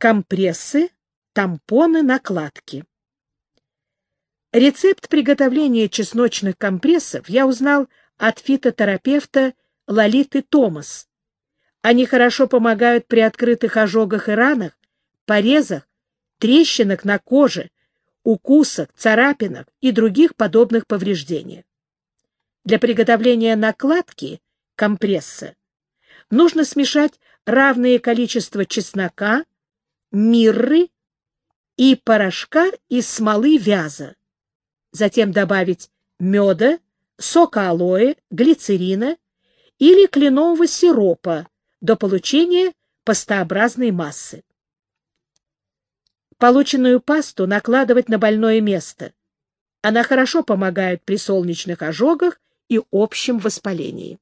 компрессы, тампоны, накладки. Рецепт приготовления чесночных компрессов я узнал от фитотерапевта Лолиты Томас. Они хорошо помогают при открытых ожогах и ранах, порезах, трещинах на коже, укусах, царапинах и других подобных повреждениях. Для приготовления накладки компресса нужно смешать равное количество чеснока, мирры и порошка из смолы вяза. Затем добавить меда, сока алоэ, глицерина или кленового сиропа до получения пастообразной массы. Полученную пасту накладывать на больное место. Она хорошо помогает при солнечных ожогах и общем воспалении.